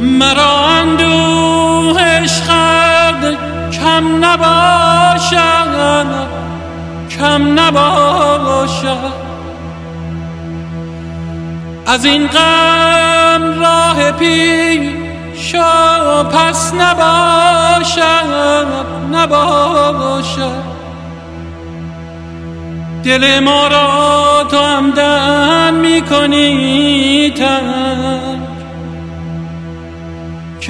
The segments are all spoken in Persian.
مرا اندوهش خرد کم نباشد کم نباشد. از این غم راه پیش پس نباشد نباشد. دل ما را تو همدن می‌کنی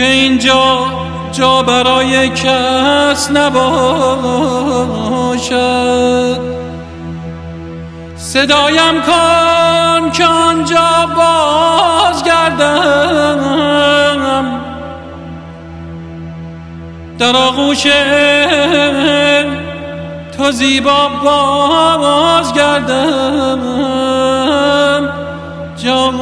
که اینجا جا برای کس نباشد. صدایم کن که آنجا بازگردم. در آغوش تو زیبا بازگردم. جان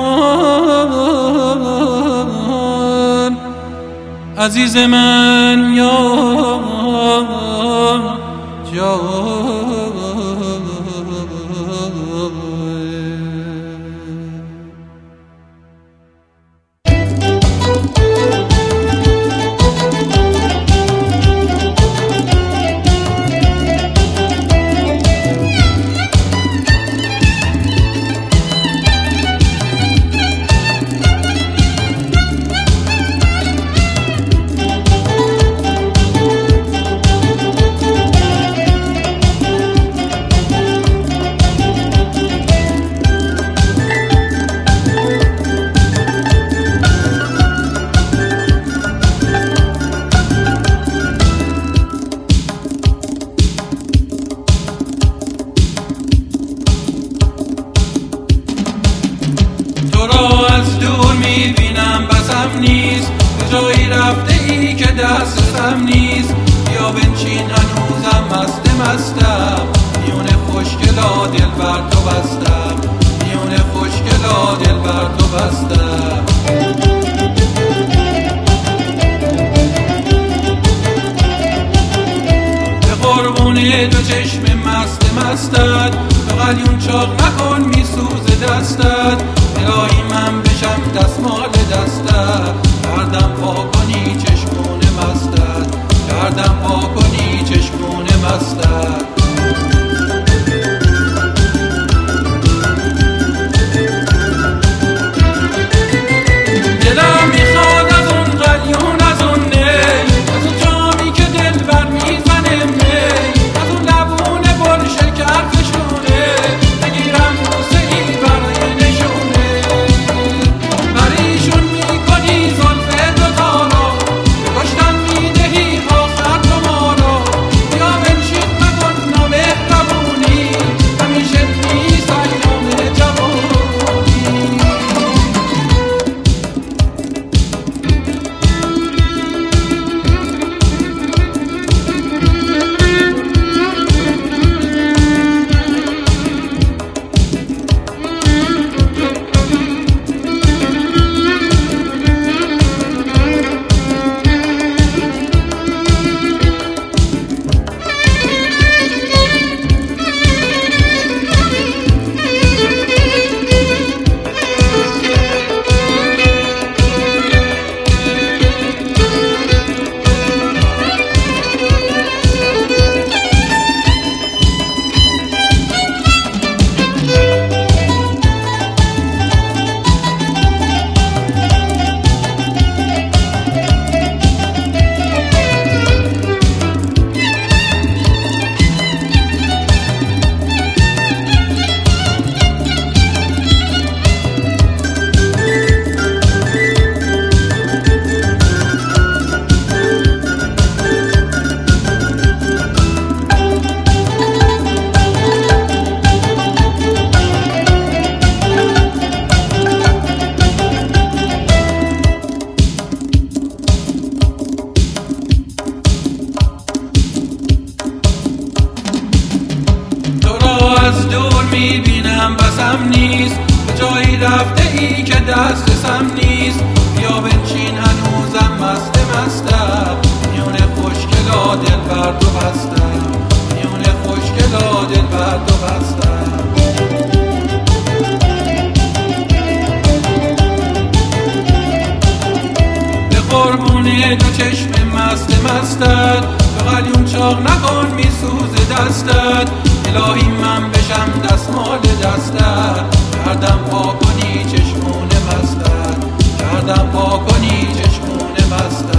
عزیز من یا جان دستم نیست. یا بنچین هنوزم مست مستم میون خوشگلا دل بر تو بستم. میون خوشگلا دل بر تو بستم. به قربون دو چشم مست مستد به قلیون چاق نکن میسوز دستت. الهی من بشم دستمال دستت. کردم پا پا کنی چشمون مستت می‌بینم بسم نیست. جایی رفته ای که دسترسم نیست. بیا بنشین هنوزم مست مستم. میون خوشگلا دل بر تو بستم. میون خوشگلا دل بر تو بستم. قربون دو چشم مست مستد به قلیون چاق نکن میسوز دستت. الهی من بشم دستمال دستت. کردم پا کنی چشمون مستت. کردم پا کنی چشمون مستت.